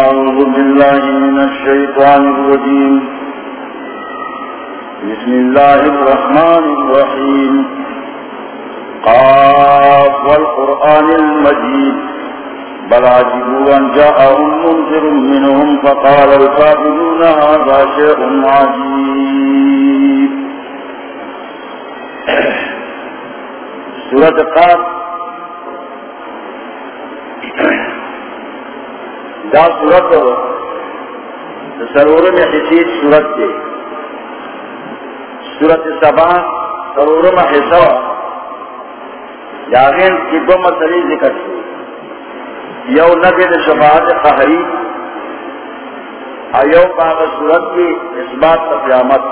أعوذ بالله من الشيطان الرجيم. بسم الله الرحمن الرحيم. قاف والقرآن المجيد. بل عجبوا أن جاءهم منذر منهم فقال الكافرون هذا شيء عجيب. سورة قاف دا سورت سرور میں حسید سورت دے سورت سبا سرور میں حصہ یاغین کی دو مسئلے ذکر سے یو نبی شفاعت قہری ایو پاک سورت کی اس بات کا قیامت.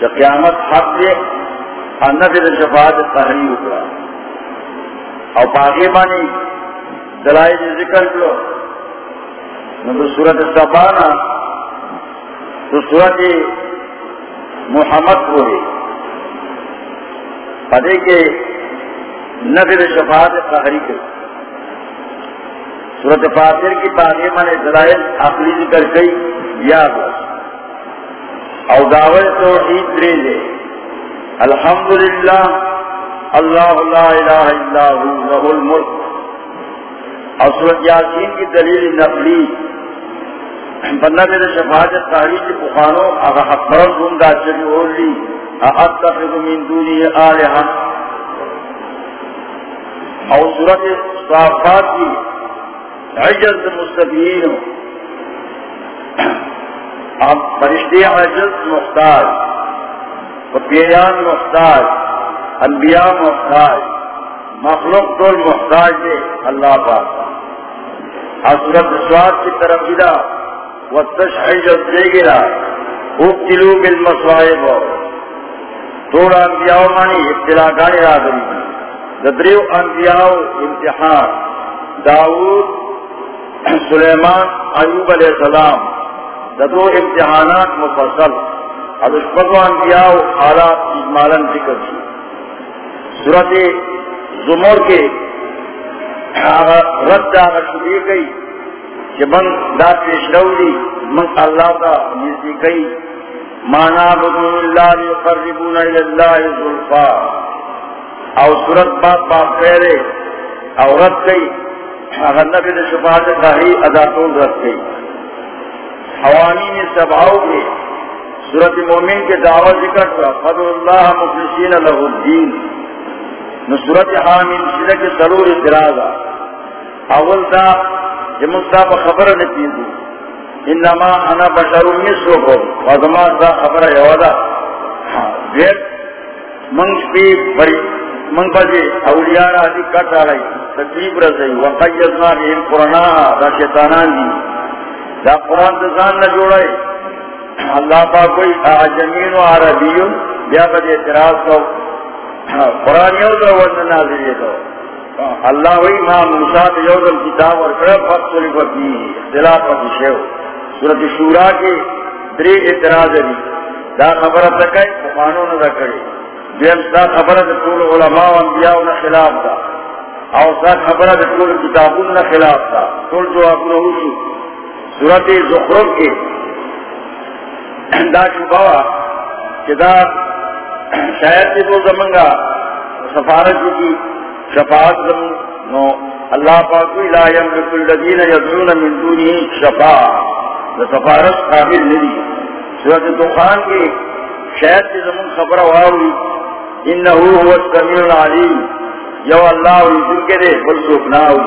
جب قیامت حق دے نبی شفاعت قہری اکڑا اور باغی مانی دلائل ذکر کرو تو سورت سبانا تو سورت محمد کو ہے پدے کے نبی شفاعت قہری کے۔ سورت فاتر کی باغی من دلائل عقلی ذکر گئی یا او دعوت توحید رے لے۔ الحمدللہ، اللہ لا الہ الا ہو الملک۔ اور سورت یاسین کی دلیل نقلی بندہ میرے شفاعت تاریخ بخانوں اگر حقرم دون دا چلی اور لی اولی اتخذ من دونی آلہا۔ اور سورت صافات کی عجز مستبین اب فرشتے عجز مختار۔ پیان مختار۔ انبیاء مختار۔ مخلوق دول محتاج دے اللہ پاک حضرت سواد کی طرف گرا، وہ تشہیجت دے گرا۔ ابتلو بالمصائب توڑا انبیاء مانی ابتلا گانے آدمی ددریو انبیاء امتحان۔ داود سلیمان، ایوب علیہ السلام۔ ددو امتحانات مفصل۔ اب اس پر انبیاء حالات اجمالاً ذکر کی صورت زمور کے رد آگا شروع گئی کہ من دا پیش رولی، من اللہ کا نزدی گئی مانا بدو اللہ لیقربون الاللہ ظلفا او صورت بات بات پہرے او رد گئی اگر نبی دا شفاعت داہی ادا طول رد گئی حوامین سبعو کے صورت مومن کے دعوی ذکر کا فضل اللہ مفلسین لہ الدین نصورت حامل شرک ضرور اعتراض اول دا جی یہ مصطاب خبر نتیجی۔ انما انا بشر مثلکم وزما دا خبر یودا دیر، منگ پی بری منگ بجے اولیاء راضی کٹ آلائی تکلیب رضی وقیدنا بهم قرآن، دا شیطانان دی۔ دا قرآن دزان نہ جوڑائی۔ اللہ پاک کوئی آجمین و عربیون، بیا بجے اعتراض کو۔ قرآن یو دو ون نازلی دو. اللہ وی ما موسیٰ دو یو دو کتاب اور کرب فقط سلی فقی اختلاف فقی شیو سورت شورا کے دری اعتراض دی. دا خبرت لکائی قانون دا کری. دیم سا خبرت طول علماء و انبیاء نا خلاف دا. او سا خبرت طول کتابون نا خلاف دا. طول جواب نوشو سورت زخرب کے دا شبوا کہ دا شاید کی تو زمنگا سفارت کی، شفاعت زمن نو، اللہ پاک لا یملک الذین یدعون من دونه شفاعت۔ سفارت قابل نہیں سورۃ دخان کی شاید کی زمن خبر واوی انه هو السمیع العلیم۔ یو اللہ ذل کے دے بل سوکناو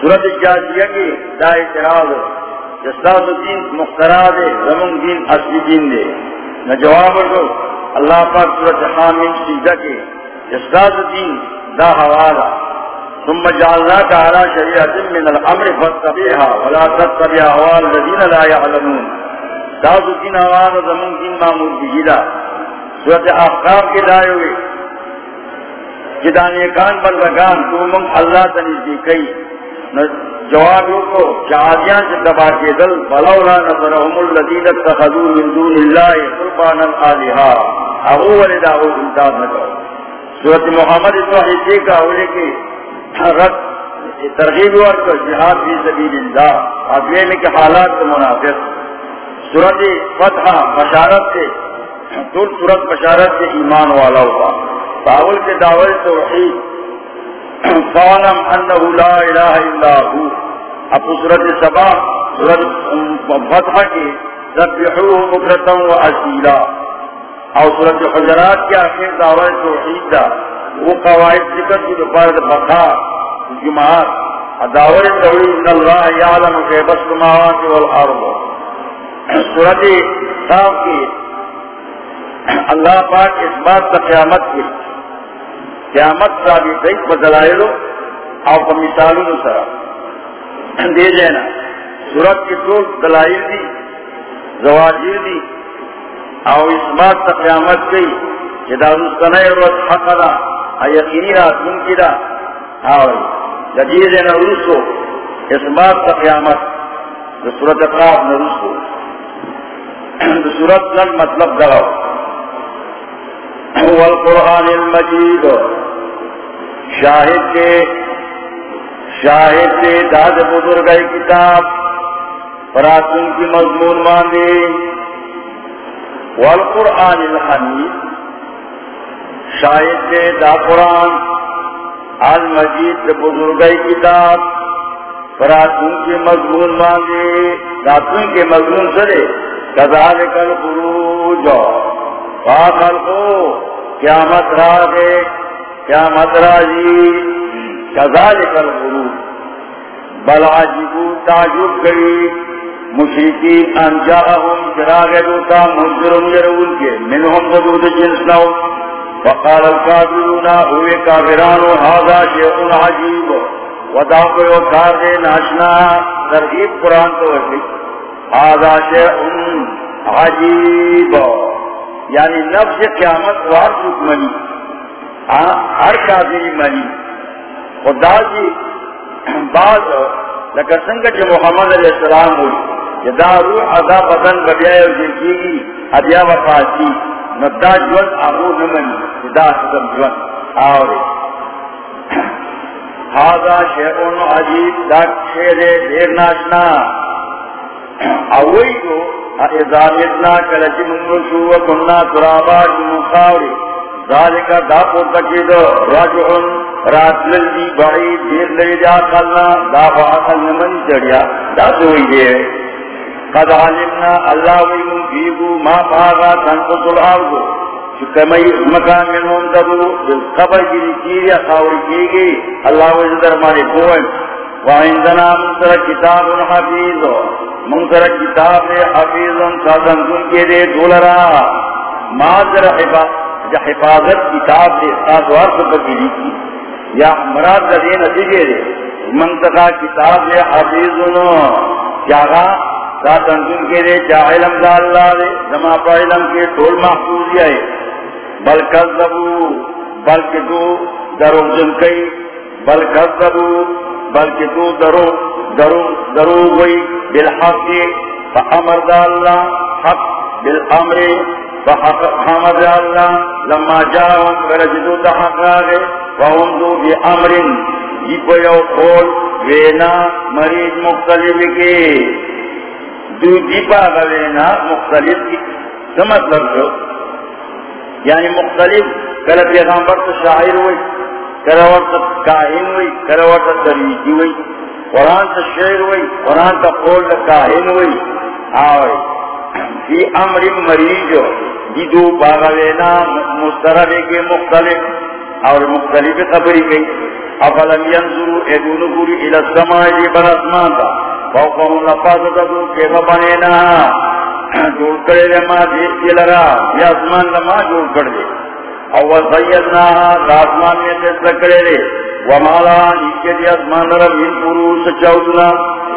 سورۃ جاثیہ کی دا اعتراض جساس دین مخترع دے، زمن دین اصلی دین دے۔ نہ جواب دو اللہ پاک صورت حامل سیدہ کے اسقاط دین دا حوالا ثم جعلناك على شريعة من الأمر فاتبعها ولا تتبع أهوال الذين لا يعلمون داود دین حوالا زمون دین معمول بجیلا صورت احقاب کے لائے ہوئے۔ جدانی کان بلدگان تو من اللہ تنیزی کئی۔ جواب کو جہادیان سے دبا کے دل، بلولا نظرهم الذین اتخذوا من دون اللہ قربانا آلہا۔ اغو والے داغو امداد نہ کرو سورت محمد تو حصے کا اولے کے رد ترغیب اور جہاد فی سبیل اللہ. ادوے میں کے حالات منافق. صورت فتح بشارت سے طول صورت بشارت سے ایمان والا ہوگا باول کے دعوے توحید. فعلم انہ لا الہ الا ہو. اب صورت سبا صورت فتح کی سبحوه مکرتا و اصیلا اور صورت حجرات کے آخر دعوے توحید دا، وہ قواعد ذکر کی دوپہر بقا جماعت دعوے توحید ان اللہ یعلم غیب السماوات والارض۔ صورت صاحب کی، اللہ پاک اس بات کا قیامت کی، قیامت کا بھی کئی بدلائے آپ مثالوں سرا دے دینا، سورت کی تو دلائل دی، زواجر دی اور اس بات کا قیامت کی کہ دارس کا نئے روز حق دا یقینی رات من دا اور جدید نروس کو اس بات کا قیامت جو سورت اقراف نروس کو سورت لگ مطلب دراؤ والقرآن المجید. شاہد کے شاہد کے داد بزرگ کتاب پراتن کی مضمون ماندے والقرآن الحمید شاہد کے دا قرآن المجید بزرگ کتاب پراتن کی مضمون ماندے داتن کے مضمون سرے، کذالک الخروج فاخل کو قیامت راگے قیامت راجی کذالک الخروج، بل عجبو تعجب گئی۔ مشرکین انجاہم چراغ دوتا، منظرم یرون کے، منہم ضدود جنس نو. فقال القابلون ہوئے کافرانو هذا شیعن عجیب. وداو کو کار دے، ناشنا، ترغیب قرآن تو ہے آدھا شیعن عجیب. یعنی نفس قیامت وار سوک منی. ہر کافری منی. خدا جی بعض، لکہ سنگا چھ محمد علیہ السلام ہوئی جی دا روح ادا بدن ببیائی و جنکی گی ادیا وفاسی ندا جون آبو نمنی دا سکم جون آوری هذا شیعن عجیب، دا شیر دیر ناشنا۔ اوئی کو ازامیتنا کلچی منگشو و کننا ترابا جنخاوری ذالکا دا پورتکی دو رجعن رات للدی بعید دیر لئی جا قلنا دا فاقل نمن جڑیا دا سوئی دے قد علمنا اللہ ویمون فیگو ما فاقا تنقص الارضو چکمی مکان من منتبو بالقبر کی لکیر یا خاوری کی گئی اللہ وزدر مالی کوئن۔ وعندنا منتر کتاب حفیظ منظر کتاب نے حفیظن سازن کن کے دے دولرا۔ مادر حفاظت کتاب دے سازوار کو بکیلی کی۔ یا مراد دے نتیجے دے، منتقا کتاب دے حفیظن جاگا کے دے علم دا اللہ دے، زما پا علم کے ٹول محفوظ بل کذبو، بلکہ تو درو جن کئی۔ بل کذبو، بلکہ تو درو درو درو بالحق فامر دا اللہ، حق بالامر اللہ۔ لما جاہم ورجدو دا حق آگے۔ دو بی امرن یو قول وینا مریض مختلف کے۔ دو جیپا مختلف کی سمطلب جو یعنی مختلف. کل پیغامبر تو شاعر ہوئی کروٹ کاہن ہوئی کروٹ دریجی ہوئی قرآن کا شعر ہوئی قرآن کا قول کاہن ہوئی آوئی فی امر مریض. جدو باغوینا مسترد کے مختلف. اور مختلف خبری گئی افلم ینظرو ادون گوری الاسمائی بر اسمان دا فوقہم لفاظتو کیف بنینا جوڑ کرے لے ما دیکھ کے لگا، یہ اسمان لما جوڑ کر دے۔ اور سیدنا آسمان میں سے سکڑے لے۔ ومالا نیچے دی اسمان رب ان پروس چاوتنا۔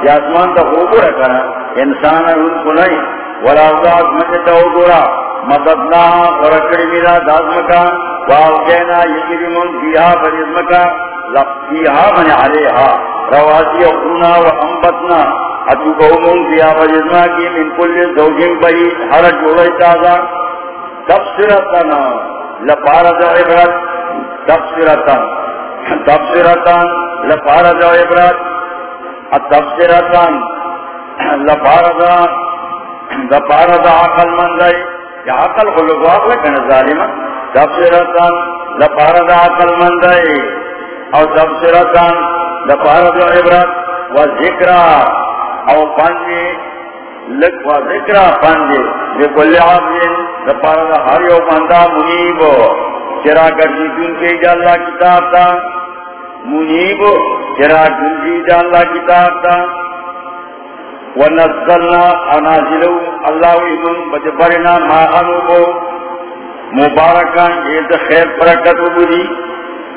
یا اسمان تا خوبو رکھنا انسان ان کو نہیں۔ ولا اوزاد مجھے تا گورا۔ مددنا ورکڑی میرا دازمکا واوکینا یکری من فیہا بریزمکا لفیہا من علیہا۔ رواسی اخونا و انبتنا. اتوکو من فیہا بریزمکا کی من کل زوجن بری ہر جوڑی تازا. تبصرتنا لپارد عبرت. تبصرتنا تبصرتان لپارد عبرت. التفسیرتان لپارد لپارد عقل من منزائی یا عقل خلق عقل کن ظالمہ. تفسیرتان لپارد عقل من منزائی او تفسیرتان لپارد و عبرت و ذکرہ او پانجی لک و ذکرہ پانجی بکل عقل لپارد ہر یو پاندہ منیبو چرا گردی دن کے جا اللہ کتاب تا منیب، چرا گردی جا اللہ کتاب تا ونزلنا انازلو اللہ ایمن بجبرنا ما انو مبارکان جید خیر پرکت بودی۔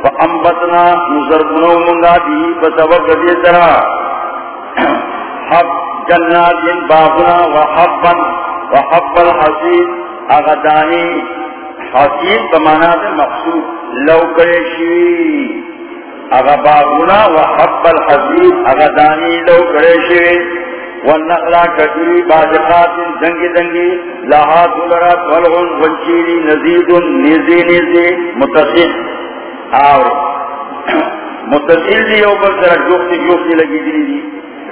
فانبتنا نزرگنو منگا دی بسبب دی طرح حب جنات باغنا وحبا وحب الحسید اغدانی حسین بمانا دے مقصود لو کرے شوی اگا باغونا و حب لو کرے شوی والنقلا کجری بازقات دنگی دنگی لہا دولرات والغن ونچیری نزید نیزی نیزی متصل آو متصل دی اوپر سر جوختی جوختی لگی دی دی.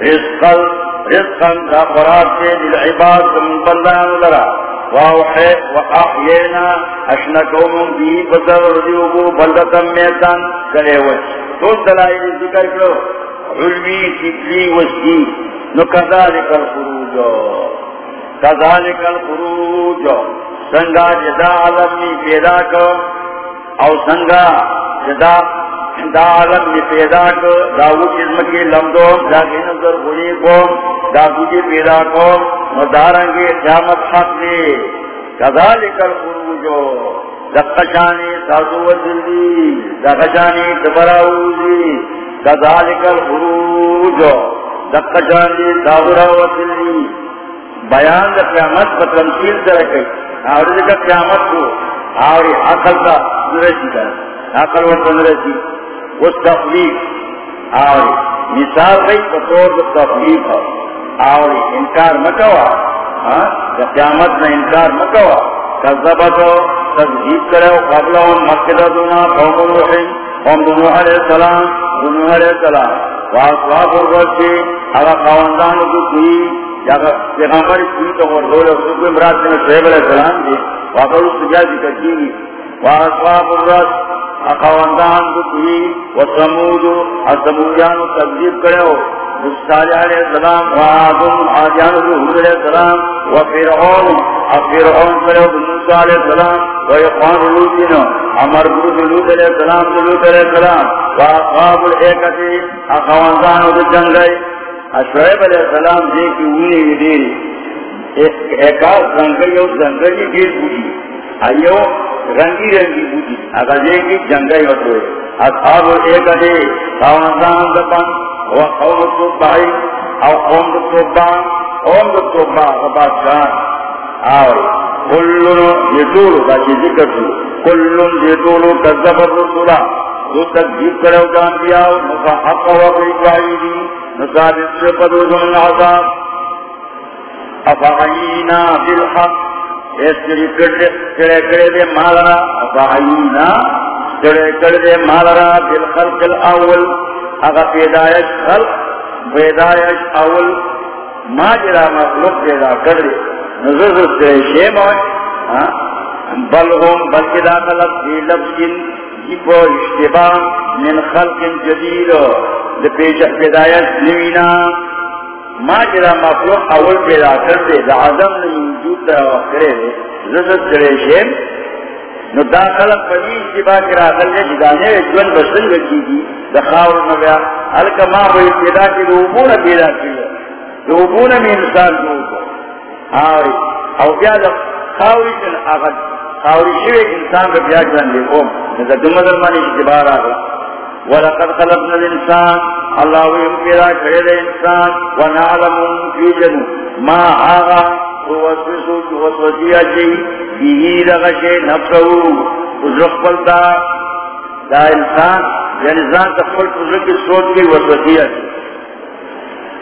رزقل رزقل دا قرار سے للعباد من بندان لرا. وأحيينا أشنكهم به بزر رضيوه بلدة ميتان كليوش دول دلائل ذكر كلو علمي سكلي وسكي نكذلك الخروج. كذلك الخروج. سنگا جدا عالم پیدا کو او سنگا جدا، دا عالم نے پیدا کو داو جسم کے لمدو جاگے نظر بڑی کو داو جی پیدا کو مدارنگے قیامت حق نے کذالک الخروجو دقشانی سازو وزلی دقشانی دبراوزی کذالک الخروجو دقشانی سازو وزلی بیان دا قیامت پر تمثیل اور دا قیامت کو۔ اور عقل کا نرسی کا عقل و نرسی اس تخلیق۔ اور مثال گئی بطور تخلیق اور انکار مکوا ہاں؟ قیامت میں انکار مکوا کذبتو تذہیب کرو قبل ان قبلہ مقددنا قوم الرحیم قوم دنوح علیہ السلام دنوح علیہ السلام۔ واسواف الرسی اگا قواندان کو کوئی پیغمبر کوئی تو اور دولے حضور امراض میں شعب علیہ السلام دی واقعی سجادی کرتی گی واسواف الرسی اخواندان کو کی و سمود اسمودیان تکذیب کرے ہو مصالح علیہ السلام و آدم آجان کو حضور علیہ السلام و فرعون فرعون کرے ہو موسیٰ علیہ السلام و اقوان لوتین امر گروہ لوت علیہ السلام لوت علیہ السلام و اقواب الیکتی اخواندان کو جنگئی اشعیب علیہ السلام جے کی اونی دیری ایک آس زنگئی اور زنگئی دیر بوٹی ایو رنگی رنگی بوٹی اگر یہ کی جنگئی ہوتے اصحاب ایک دے خواندان دپن و قوم صبحی او قوم صبح قوم صبحان صبح بادشاہ۔ اور کلن یدور باقی جی ذکر سو کلن یدور کذب الرسولہ جو تکذیب کرو جان دیا مفحق و بیقائیدی نصابت سے قدوز من عذاب افعینا بالحق. کرے کرے دے مالرا. افعینا کرے کرے دے مالرا بالخلق الاول اگا پیدایش خلق، پیدایش اول. ماجرا مخلوق پیدا کر دے نظر سے شیم ہوئے ہاں؟ بل ہم، بلکہ دا خلق دی لفظ جیپو اشتباہ من خلق جدید دے پیدایش نوینا ماجرا مخلوق اول پیدا کر دے دا عظم نے دا وقرے زدد کرے شیم. نو دا خلق پنی اشتباہ کرا کر دے جدانے جون بسن گی دی. دا خاور نبیا حلکہ ماں بھئی پیدا کی دو اوبون پیدا کی. دو اوبون میں انسان دو کو. آوری. او بیا دا خاوری کن آغد خاوری شوی انسان کا بیا جان دے اوم دا دمدر مانی اشتباہ را گا وَلَقَدْ خَلَقْنَا الْإِنسَانَ۔ اللہ ویم پیدا کرے دے انسان۔ ونعلم فی جنو ما آغا ووسوسو کی وسوسیہ چی جی۔ بیہی لغشے نفسہو ازرق پلتا دا انسان یعنی ذات تفل ازرق کی سوچ کی وسوسیہ چی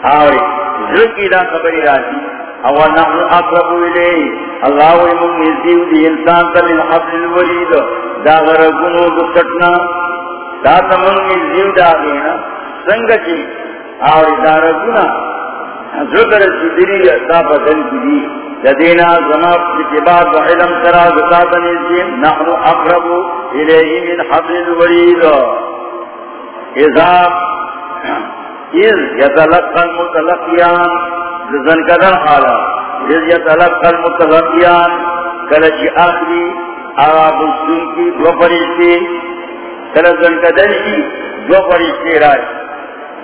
آوری ازرق کی دا خبری راتی او نحن اقربو الی اللہ ویم نزیو دی انسان تا من حبل الورید دا غرقنو دستٹنا دا تمنگی زیو دا دینا سنگچی اور ادارتنا ذکر سیدری اصاب دن کی دی لدینا زماب اتباد و علم سرا زکاة نزیم نحن اقرب الیہی من حبل الورید اذا اذ یتلقى المتلقیان لزن کدن حالا. اذ آخری آراب السن کی دو فرشتی کلزن کدن کی دو فرشتی راج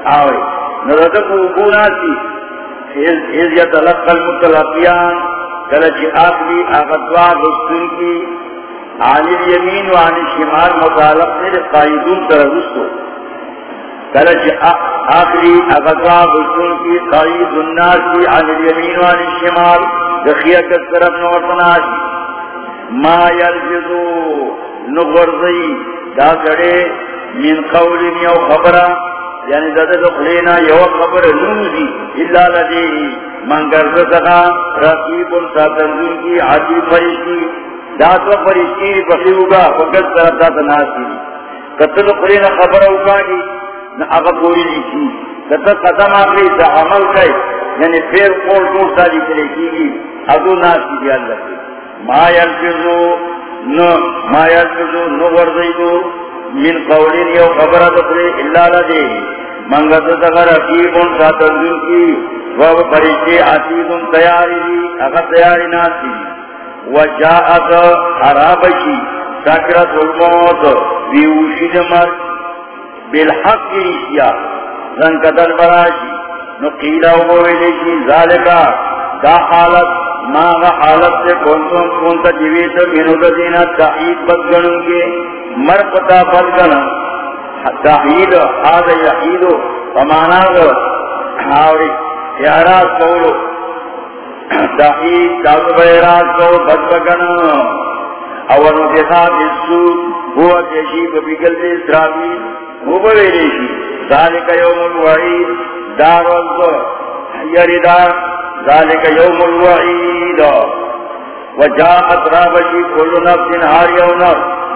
آوئی نردک وقونا اذ السن کی. عن الشمال مطالق سے قائدون کلچ آخری اغتواب حسن کی قائد الناس کی عن الیمین و عن الشمال دخیہ کس طرف نورتناش ما یلجزو نغرزی دا سڑے من قول یو خبرہ یعنی دا دخلینا یو خبر نوزی اللہ لدی من گرزتگا رقیب ساتنزون کی عجیب فرشتی. دا تو فرشتی بخیوگا، فکر طرف دا تناسی. کتل قلینا خبر اوکاگی نہ اگر پوری لکھی کتا قدم آخری دا عمل کئی یعنی پھر قول قول سالی کرے کی گی؟ ادو ناس کی دی اللہ کی ما یلفظو نو ما یلفظو نو ورزیدو من قولین یو خبر دکھلے، اللہ لدے منگت دغر حقیبون ساتنزن کی وہ فرشتے عتیدون تیاری دی، اگر تیاری ناس کی۔ وجاءت حرابشی سکرت الموت ویوشید مرد بالحق کی رشیا رنگ قدر براشی۔ نقیلہ وبویلشی ذالکا۔ دا حالت ماغا حالت سے کونتوں کونتا جیویتا بینو دزینا تحید بدگنوں کے مرپتا بدگنا تحید حاد یحیدو فمانا گو آوری۔ اعراض کولو تحید تاثب اعراض کو بدگنا اولو دیخا بسود ہوا جشیب بگل اسرابیل مبویلیشی ذالک یوم الوعید. دار والظہر یردا یعنی ذالک یوم الوعید. وجاءت رابشی کل نفس ہار یوم.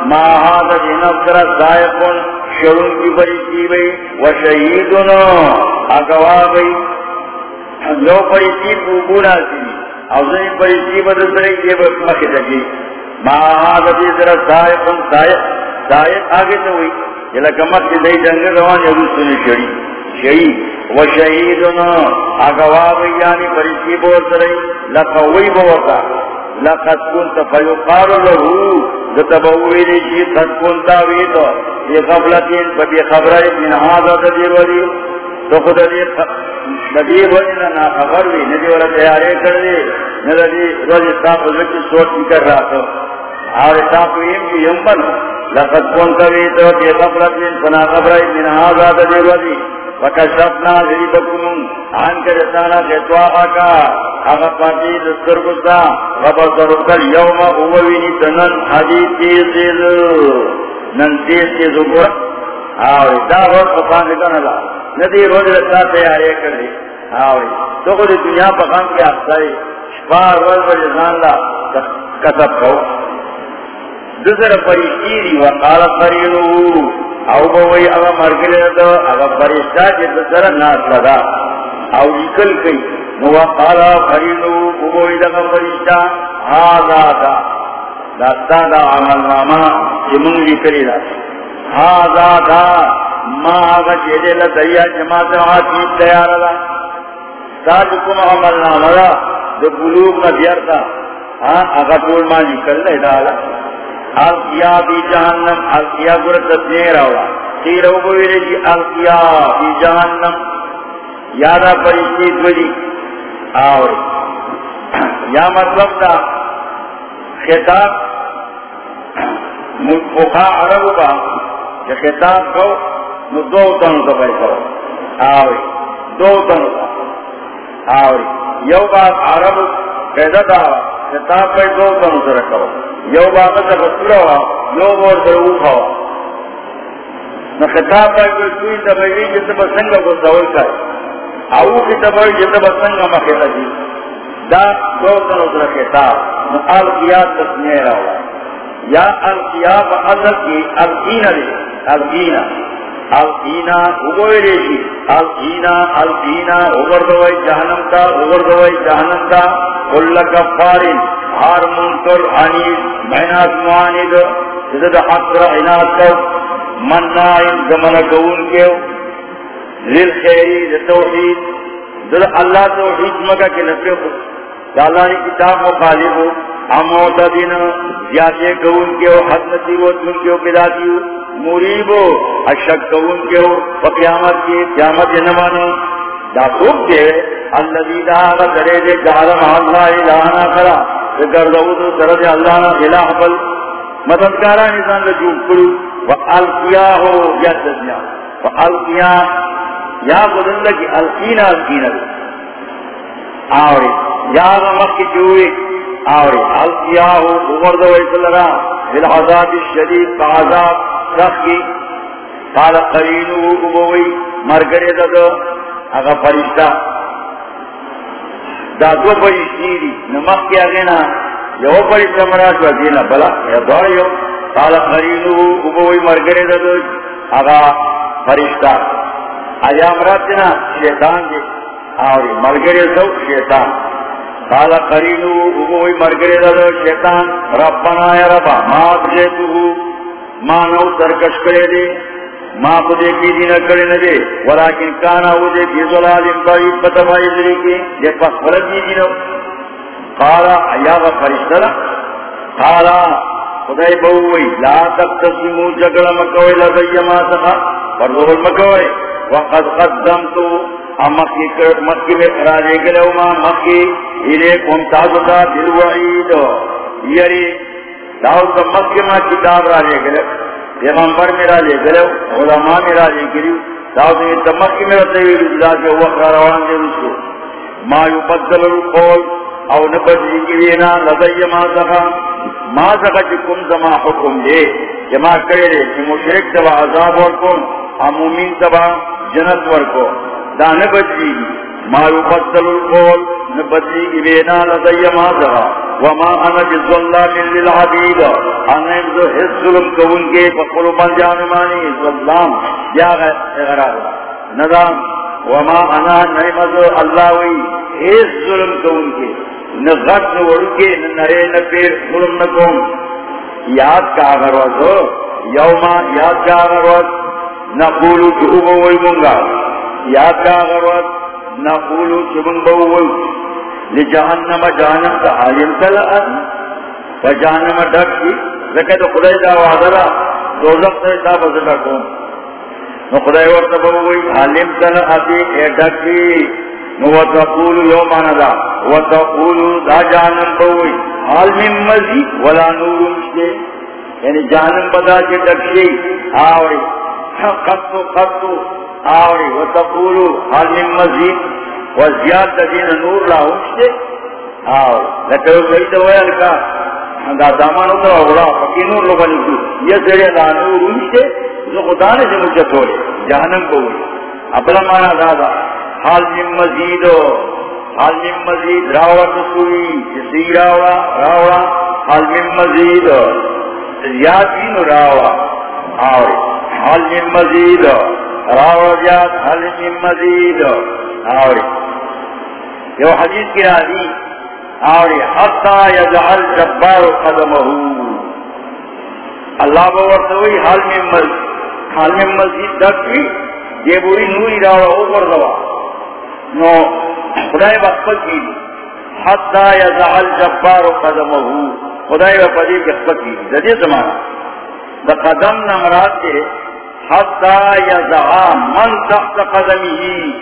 ما هذا جنفس رسائقن شرون کی بریشی بئی وشہیدن اگوا بئی لو بریشی بوبونا سی اوزنی بریشی بدسرے یہ مخی دکی ما هذا جنفس رسائقن سائق آگے تو ہوئی. جلا کمت کی دئی جنگ روان یدو سنی شڑی شہید و شہیدنا. اگواب یعنی پریسی بہت رئی لقوی بہتا لقد کنت فیقار لہو. دتبوی لیشی قد کنتا ویتو یہ غفلتین فبی خبرائی من حاضر دیر ولی. تو خود دیر دیر ولی نا خبر بھی ندی والا تیارے کر دی ندی روزی صاحب ذکی سوٹ کر رہا تو. اور صاحب ایم کی یمبن لقد كنت بيتو في غفلة من فنا غفرة من هذا تجربتي، وكشفنا ذريبكم عنك رسانا خطواقك أغفاتي دسترقصا وبصرك اليوم أوليني تنن حديث تيزيز نن تيز تيزو آوری دا روز خفان لکن اللہ ندی روز رسا تیارے کر دی آوری تو خود دنیا پخان کی اختاری شپار روز بجزان لا. کسب کھو دوسر فرشتیری وقال فریدو. او بوئی اغا مرگلے دو اغا فرشتا جد جی سر ناس لدا او لکل کئی. وقال فریدو بوئی دغا فرشتا هذا دا داستا دا عمل ماما جمون لکلی دا. هذا دا، ما آغا جیدے لدیا جماعت حاکی تیار دا. دا ساجکم عمل ناما دا دو بلوغ ندیر دا. ہاں اغا طول ما لکل دا دا القیا بی جہنم القیا گر تصنیر اولا تیر او بویرے جی القیا بی جہنم یادا پرشتی دولی آوری یا مطلب دا خطاب مخا عرب با کہ خطاب کو نو دو تنو تا بیتا آوری دو تنو تا آوری یو بات عرب قیدہ دا خطاب پہ دو تنو تا رکھو یو باقا تا بسورا ہوا یو بور در ہوا نا خطاب بائی کوئی سوئی تبایی جتا بسنگا کو سوال کھائی او کی تبایی جتا بسنگا مخیطا جی دا دو تنو در خطاب. نا القیاد تسنیر ہوا یا القیاد اصل کی القین دی القین القینا اگوئے ریشی القینا القینا اگر دوئی جہنم تا اگر دوئی جہنم تا کل کفارین ہار منکر عنید محنات معاند زد حق را عناد کو منائن زمن کون کیو لیل خیری توحید زد اللہ توحید مگا کے نفر کو اللہ نے کتاب مخالف ہو۔ اموت دین زیادے کون کیو حد نصیبت من کیو پیداتی ہو مریبو اشک کون کے ہو۔ قیامت کی، قیامت نمانا۔ دا خوب دے اللذی دا آغا درے دے جعلم اللہ الہانا کرا۔ گردو دو اللہ نا الہ بل مددگارا نظام لجوب کرو وعالقیا ہو یا تزنیا وعالقیا یا بدن لگی القینا القینا آوری، یا آغا مکی چوئے آوری القیا ہو اگردو ایسا لرا بالعذاب الشدید فعذاب رکھی قال قرینو ابوی مرگرے دادو اگا فرشتہ دا دو فرشتی دی نمک کیا گینا یو فرشتہ مراد و دینا. بلا، یا دوار یو قال قرینو ابوی مرگرے دادو اگا فرشتہ آیا مراد دینا؟ شیطان دی. آوری مرگرے دو، شیطان. قال قرینو ابوی مرگرے دادو شیطان، ربنا یا ربا، ما ادغیتو مانو سرکش کرے دے ماں کو دے کی دینا کرے نہ دے ولیکن کانا وہ دے کی ظلالم بعید بتبائی ذری کے یہ پس غلط دی دینا قالا ایاغ فرشتہ قالا، خدای بہوئی لا تک تسیمو جگڑ مکوئی لدی ما سخا پردول مکوئی۔ وقد قدمتو امکی کرد مکی میں قرارے گلو ما مکی الے کم تازتا دلوعید یری، داؤ کا مکہ میں کتاب را لے گلے۔ پیغمبر میرا لے گلے، علماء میرا لے گلی داؤ نے تمکہ میرا تیوی جدا کے وہ روان دے اس کو۔ ما یبدل القول او نبدلی گلینا لدی ما سخا ما سخا چکم زما حکم دے جمع کرے دے کہ مشرک تبا عذاب ورکن امومین تبا جنت ورکو دا نبدلی ما يبدل القول نبدلی گلینا لدی ما وما انا جزواللہ للعبید. انا امزو حس ظلم کون کے فقلو من جانمانی ظلام. یا غرار. ندام وما انا نعمزو اللہ وی حس ظلم کون کے. نغت نوڑ کے نرے نپیر ظلم نکون یاد کا اگر وزو یوما یاد کا اگر وز، نقولو چوبو وی منگا یاد کا اگر وز نقولو چوبو وی لجہنم جہنم کا عالم تلعن فجہنم ڈکی لکہ تو خدای دا وعدلا دوزق تا حساب سے ڈکوں نو خدای ورطا بوئی عالم تلعتی اے ڈکی. نو وتقول یومانا دا وتقول دا جہنم بوئی عالم مزید ولا نور مشتے یعنی جہنم بدا کے ڈکی. آوری قطو قطو آوری وتقول عالم مزید وزیاد دین نور لا ہوشتے آو لکہ وہ گئی تو ویل کا، دا دامان ہوتا ہوگا فکی نور لوگا نکو یہ سرے لا نور ہوشتے جو خدا نے سے مجھے چھوڑے جہنم کو ہوئی۔ اپنا مانا دادا، حال من مزید حال من مزید، راوڑا نسوئی جسی راوڑا راوڑا۔ حال من مزید زیاد بھی نو راوڑا۔ آوے حال من مزید راوڑا زیاد مزید. آوے یو حدیث کی راضی. آوری. حتی یجعل جبار قدمہو. اللہ بورتوئی حال میں مزید. حال میں مزید دکوی یہ بوری نوری راوڑا اوپر دوا نو، خدای بخفت کی. حتی یجعل جبار قدمہو. خدای بخفت کی بخفت زمانہ. دا قدم نمرات کے حتی یجعل من تحت قدمی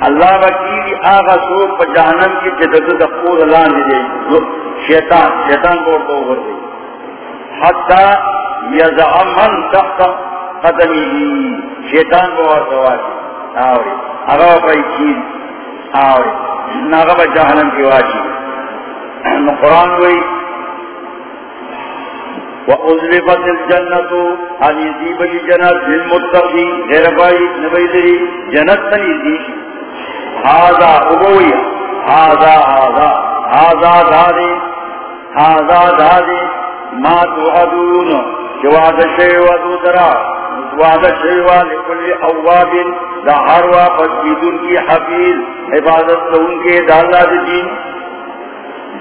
اللہ وکیلی آغا سوک پا جہنم کی جدد دقود اللہ نے دے. شیطان شیطان کو تو اوپر دے. حتی یزعمن تحت قدمی شیطان کو اور سواتی آوری. آغا پا چیز. آوری. ناغا پا جہنم کی واجی. قرآن ہوئی وَأُزْلِفَتِ الْجَنَّةُ أَنْ يَزِيبَ لِجَنَةِ لِلْمُتَّقِينَ غیر بائی نبی دری جنت تنیزی هذا ابوی هذا هذا هذا دادی هذا دادی ما توعدون. جواد شیع درا وعدہ شیوا لکل اواب دا ہر واپس کی حفیظ عبادت تو ان کے دالا دین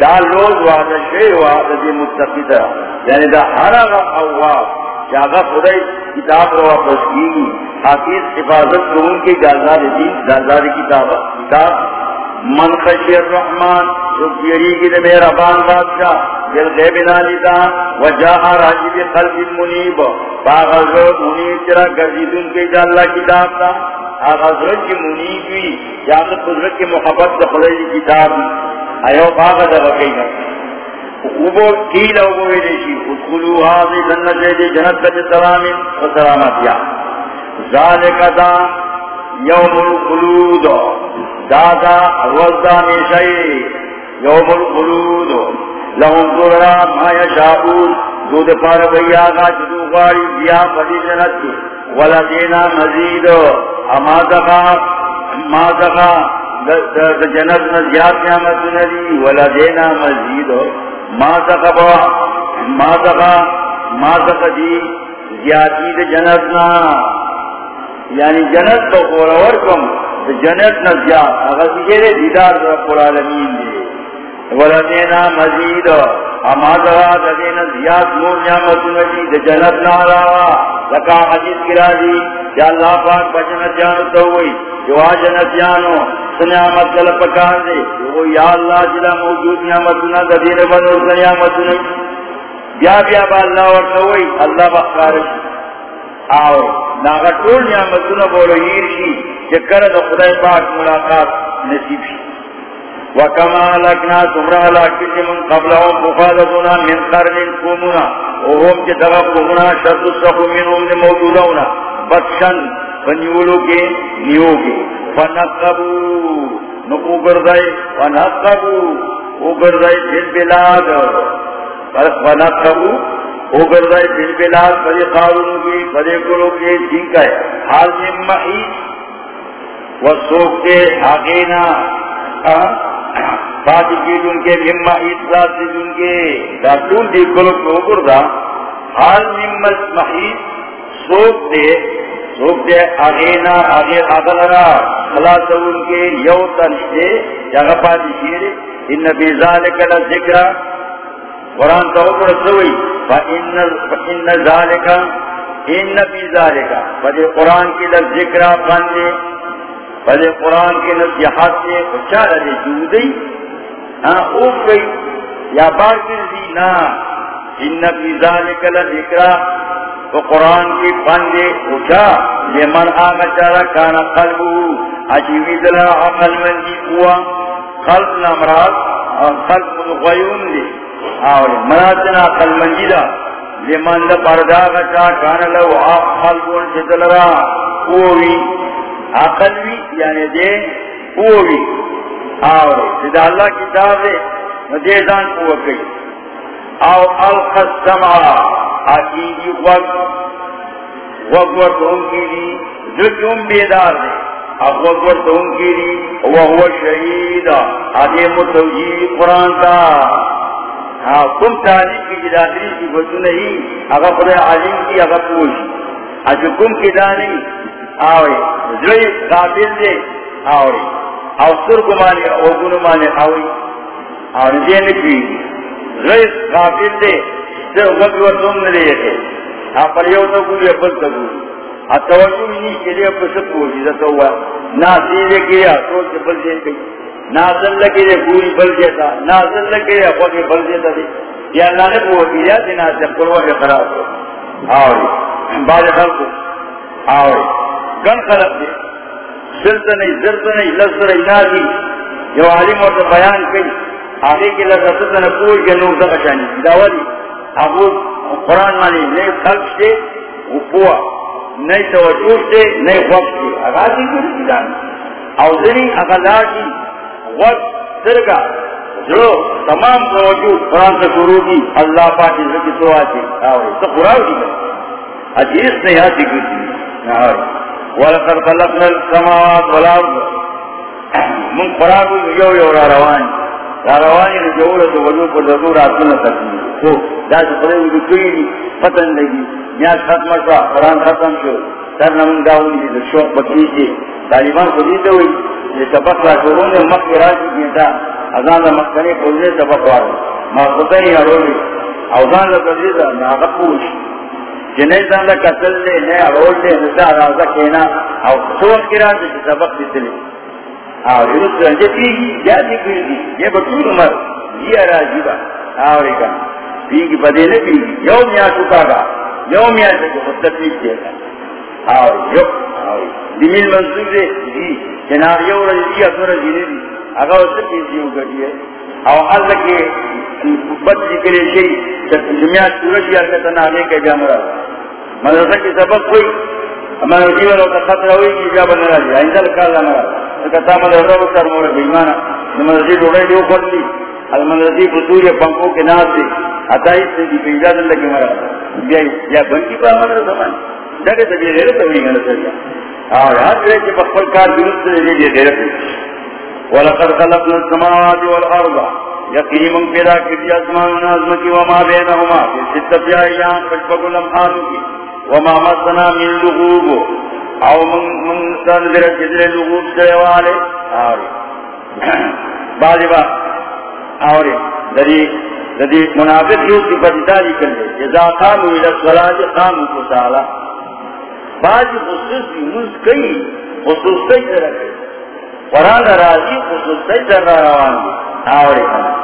دا لوگ شئی شیوا دی متقیدہ یعنی دا ہر اواب جاگا خدای کتاب رو واپس کی حفیظ حفاظت کرون کے گازار دین گازار کتاب. کتاب من خشی الرحمن جو بیری کی دے میرا بان بادشاہ. دل غیب نالیتا وجاہ راجی بی قلب منیب. باغذر منیب تیرا گردیدن کے جا اللہ کتاب تا. آغذر کی منیب بھی یاد قدرت کی محبت دا خلی کتاب. ایو باغذر رکی گا اوبو کیل اوبو ویدشی ادخلو حاضی جنت دے، جنت کا سلام و سلامتیا ذالک دا یوم الخلود. دادا روزا میشائی یوم الخلود. لهم ذرا ما یشاؤون دود پار بھئی آگا جدو غاری بیا پڑی جنت کی ولدینا مزید. اما دقا ما دقا جنت نزیاد نعمت ندی ولدینا مزید. ما دقا با، ما دقا ما دقا دی. زیادی جنت نا. یعنی جنت تو قورور کم جنت نہ زیاد. اگر سجرے دیدار رب العالمین دے ولدینا مزید. اما ذرا ددینا زیاد نور نعمت نجی جنت نہ علاوہ لکا حدیث کرا دی یا اللہ پاک بجنت جانو تو ہوئی، جو جنت جانو سنعمت کل پکار دے. وہ یا اللہ جلا موجود نعمت نہ ددین بنو سنعمت نجی بیا بیا با اللہ ورطا ہوئی، اللہ بخارش آو ناغا ٹول نعمتنا بولو ہیرشی چکر دا خدای پاک ملاقات نصیب شی. وکما لکنا سمرا لکن من قبلهم مفادتنا من قرن قومنا وهم چه قومنا شرط سخو منهم دی موجودونا بخشن فنیولو کے نیو کے فنقبو نقو گردائی فنقبو او گردائی فی البلاد فنقبو او گردائی فی البلاد فدی قارون کی فدی کلو کے جن ہے حال من محیط وسوکتے آگینا پاتی کی جن کے مما اطلاع سے جن کے داتون دی کلو کو گردا حال ممت محیط سوک دے سوک دے آگینا آگے آگلرا خلاص ان کے یو تنشتے جگہ پاتی شیر ان نبی ذالک لذکرہ۔ قرآن کا اوپر سوئی۔ فإن ذالک ان نبی ذالک فدی قرآن کی لذکرہ پاندے بھلے قرآن کے نصیحات سے اچھا رہے جودئی ہاں اوپ گئی یا بار دی، نا، ان فی ذالک لذکرہ تو قرآن کی بندے اچھا لمن آگا چارا کانا قلبو عجیبی دلا عقل مندی ہوا خلق نمرات خلق الغیون دی، اور مراتنا عقل مندی دا لمن دا پرداغا چا کانا لو خلقون جدل را کوئی عقل بھی یعنی دے پوری اور سیدھا اللہ کتاب ہے دے دان کو گئی او القص سمع عقیدی وقت وقت ان کی لی ذکرم بیدار دے. اب وقت ان کی لی وہو شہید. آدھے متوجی قرآن کا ہاں کم تعلیم کی جدادری کی بچو نہیں اگر خدا عالم کی اگر پوچھ. اجو کم کی دانی آوری زوی غافل دے آوری او سرگو مانے اوگونو مانے آوری آوری دے نکوی. زوی غافل دے سر وقت ورزم نلے یکے پر یو تو گولی اپل تا گولی اتوجو منی کلی اپل سب گولی زتو ہوا ناسی دے کیا سوچ بل دے کئی نازل لگے دے گولی بل دیتا نازل لگے دے اپل بل دیتا دے یا اللہ نے وہ دیا دے نازل. قروا کے خراب ہو آوری بعد خلقو. آوری گن خلق دے. سلط نہیں زرد نہیں لذر انازی جو عالم اور بیان کئی. آگے کے لذر ستن کوئی کے نور دقا اچھا شانی داولی ابو قرآن مانی نئے خلق سے وہ پوا نئے توجہ سے نئے وقت سے. اگازی کری کی جان اوزنی اگازی وقت سرگا جو تمام توجہ قرآن سے شروع کی، اللہ پاک عزت کی تو آتی آوری تو قرآن کی گئی حدیث نہیں آتی کسی آوری ولقد خلقنا السماوات والارض من قرآن یو یو را روان را روانی جو جو وجو پر ضرور تو، دا جو قدر وجو کئی پتن ختم شوا. قرآن ختم شو. سر نمون داولی دی شوق بکی چی طالبان کو دیتا ہوئی یہ سبق را شورون دے مخ راجی کیتا ازان دا مخکنی قلنے سبق ما خطنی جنہی زان قتل لے نئے ارول لے نسا رازا کینا او سوق کی راجی کی سبق دیتا لے یونس رنجے کی پیگی جاتی پیگی یہ بطول عمر، یہ راجی با۔ آو ریکا پیگی پدے نے پیگی یوم یا شکا گا یوم یا شکا خود تکلیف دے گا۔ آو یوم دمیل منصور دے، دی جناریو رجی دی اپنا رجی دی۔ اگا اس سے پیسیوں گٹی ہے؟ او اللہ کے بد کے مدرسہ کی سبق کوئی ہمارا جیون خطرہ ہوئی جا بن رہا ڈوڑے بطور کے سے سے دی لگے مرا یا بنکی مدرسہ جگہ گنا اور ہر جگہ کے کار درست یقین من پیدا کری اسمان و نازم وما بینہما فی ستت ایام فشبق الامحان کی وما مسنا من لغوب. او من من سندر جدر لغوب سیوالے. آوری. بعضی بات آوری. دری دری منافق یوں کی بدداری کر لے اذا قاموا الى الصلاة کسالا. بعضی خصوصی منز کئی خصوصی در قرآن راضی خصوصی در روان. دی آوری.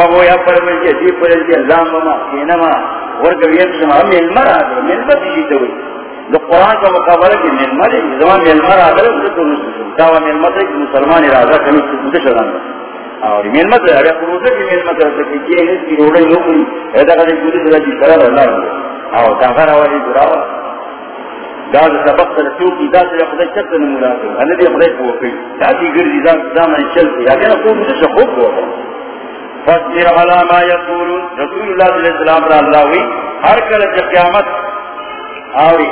فهو یا پر مجھے دی پر جی اللہ مما کینما ورگا ویم ملمر آدھر ملمر دیشیتا ہوئی دو قرآن کا مقابلہ کی ملمر ہے زمان ملمر آدھر تو نسل دعوی ہے کہ مسلمان رازہ کمی سکتے شدان اور ملمر ہے اگر پروسے کی ملمر ہے کہ یہ ہے کہ روڑے نوکری ایدا قدر پوری طرح جی سرال اللہ ہے اور تاخر آوالی دراوا داد سبق ترسیو کی دا سے اپنے چکت نمولا ہے انہی اپنے پوکی تاکی گردی دا دامن چلتی ہے اگر اپنے فاصبر على ما يقولون. رسول الله صلى الله عليه وسلم را الله وی ہر کل جب قیامت آوری.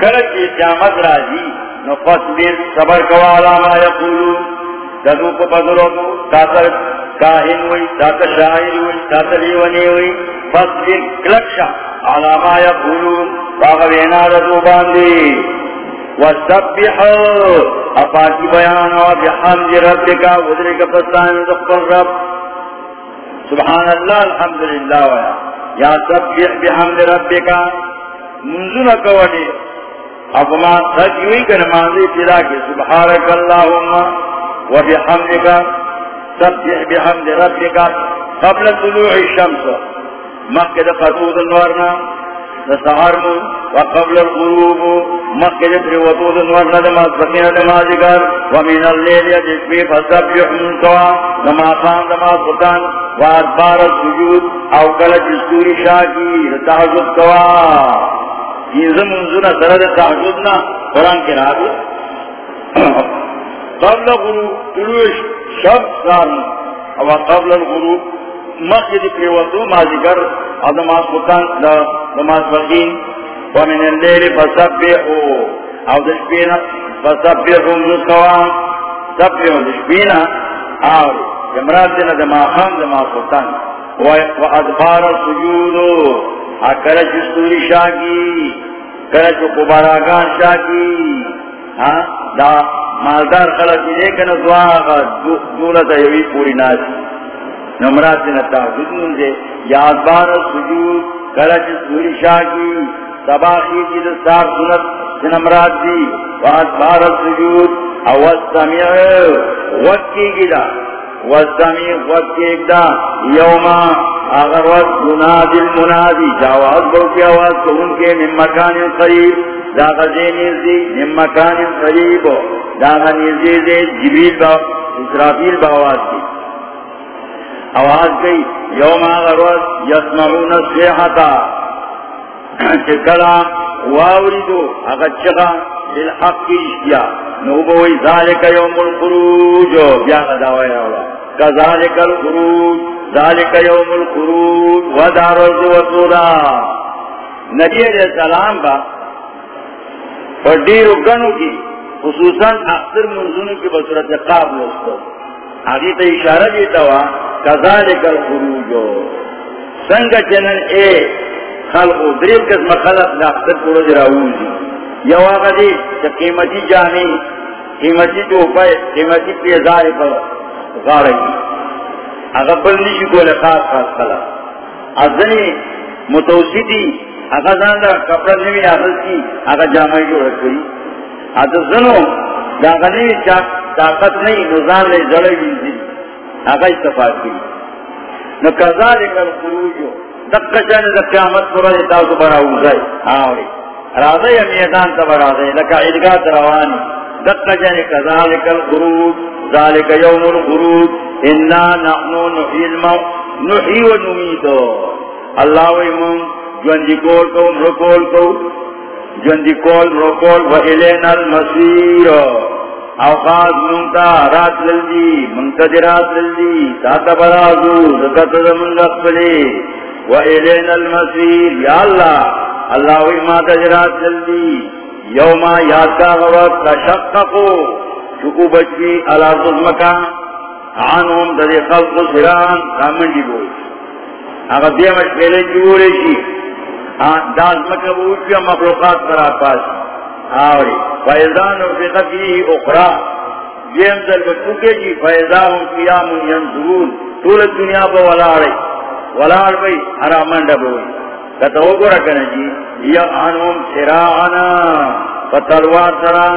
کل جب قیامت راجی نو فاصبر، صبر کوا على ما يقولون. ددو کو بدلو کو. تاثر کاہن ہوئی تاثر شاعر ہوئی تاثر لیونی ہوئی. فاصبر کلکشا على ما يقولون. باغوینا رضو باندی. وَسَبِّحُوا اپاکی بیان و بحمد ربک ودرک پستان دخل رب سبحان اللہ، الحمدللہ، ویا. یا سبح بحمد ربک منزون کوڑی. اب ما سجوئی کر ماضی تیرا کی سبحانک اللہم و بحمدک سبح بحمد ربک، قبل طلوع الشمس. مقد قطود النورنا سہارمو وقبل الغروب مکہ جتر وطود ورنہ دماز فقین دماز گر ومن اللیل یجسوی فسبح منتوا نمازان دماز فقان وادبار السجود او کلچ سوری شاکی تحجد کوا یہ منزونا سرد تحجدنا قرآن کے نابو قبل الغروب طلوش شب سارن وقبل الغروب مسجد کی وضو مازیگر ادماس بکان نماز بخین ومن اللیل فسبحو۔ او دشبینا فسبحو مزکوا سبحو دشبینا او جمرات دینا دما خام دما بکان و ادبار سجودو اکر جستوری شاکی کرچ قباراگان شاکی دا مالدار خلق لیکن دعا دولتا یوی پوری ناسی نمرات دینا تحجد منزے یاد بار سجود کرچ سوری شاکی تباخی کی دستار سنت نمرات دی واد بار سجود اوستمیع وکی گدا وستمیع وکی گدا یوما اگر وقت منادی المنادی، جاواز بوکی آواز تو ان کے من مکان قریب داغا زینیزی من مکان قریب، دا داغا نیزیزی جبیل با، اسرافیل با آواز کی۔ آواز گئی، یوم آغروز یسمعون السیحتا چکلا واوریدو اگر چگا بالحق کی اشتیا نوبوی ذالک یوم الخروج. بیا غداوی اولا کذالک الخروج. ذالک یوم الخروج. ودارز وطولا نبی علیہ السلام با پر دیر گنو کی خصوصاً اکثر منزونوں کی بصورت قابل اس کو آگے تو اشارہ دیتا ہوا کذالک الخروج. سنگ چنن اے خلق دریب قسم خلق دا اختر پورو دی یو آقا دی چا قیمتی جانی، قیمتی تو پای قیمتی پیزاری پر غارگی. اگا بلنشی کول خاص خاص خلق. ازنی متوسطی اگا زاندر کپڑا نمی آخر کی اگا جامعی جو رکھوئی اگا زنو، دا غنی چا طاقت نہیں نظام لے زڑے گی اگا استفاد کی نو کذالک الخروجو دقشان دا قیامت پر دیتا تو برا اوزائی آوری. راضی میدان تا برا دی لکا عدگاہ تروانی دقشان کذالک الخروج. ذالک یوم الخروج. انا نحنو نحی الموت. نحی و نمیدو اللہ وی من جوندی کول کو رکول کو جوندی کول رکول و الین المسیر اوقات منتا، رات للدی منتا دی رات للدی تاتا برازو زکت زمن لقبلی وَإِلَيْنَا الْمَسِيرِ یا اللہ اللہ وی ما تجرات جلدی یوما یاد کا غوات تشققو. چکو بچی الارض مکان عنهم دری خلق سران کامن جی بوئی. اگر دیمش پہلے جوڑے شی داز مکہ بوئی جی، ہاں، جی، مخلوقات کرا پاس. آوری. فیضان و فقفی اخرى دیم دل بچوکے جی فیضان و قیام ینظرون طول دنیا با ولا رہی. ولار بھئی حرامان ڈبوئی کتا ہو گو رکھنا جی. یا انہم سراعنا. فتلوار سرا.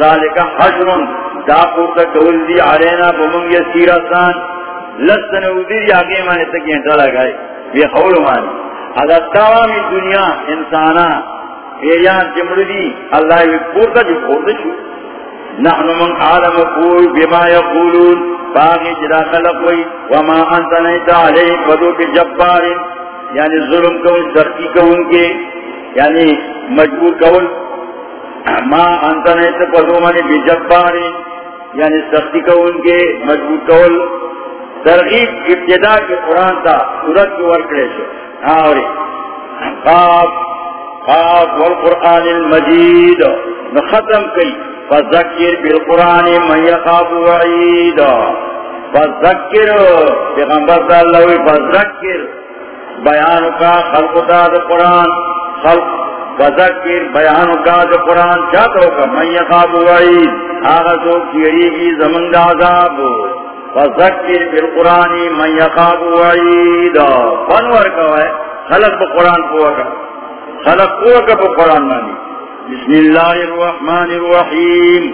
ذالکا حجرن دا پورتا کول دی علینا بمم یسیرستان لستن اوزیر آگے مانے تکی انتا لگائے بے خول مانے. اگر دنیا انسانا ایان جمردی اللہ وی پورتا جو پورتا شو. نحن من عالم قول بما يقولون باغی جدا خلق ہوئی، وما انت نیتا علیہ قدو کے جبار یعنی ظلم کون، سختی کون کے یعنی مجبور کون. ما انت نیتا قدو منی بی جبار یعنی سختی کون کے، مجبور کون. ترغیب، ابتدا کے قرآن تا سورت کے ورکڑے سے ہاں آوری قاب قاب والقرآن المجید نختم کئی۔ فذکر بالقرآن من یخاف وعید۔ فذکر، پیغمبر صلی اللہ علیہ فذکر۔ بیان کا خلق دا دا قرآن۔ خلق فذکر، بیان کا دا قرآن۔ چاہتا ہوگا من یخاف وعید۔ آغا سو کیری کی زمن دا عذاب۔ فذکر بالقرآن من یخاف وعید۔ فنور کا ہے۔ خلق با قرآن کو ہوگا خلق کو قرآن مانی بسم اللہ الرحمن الرحیم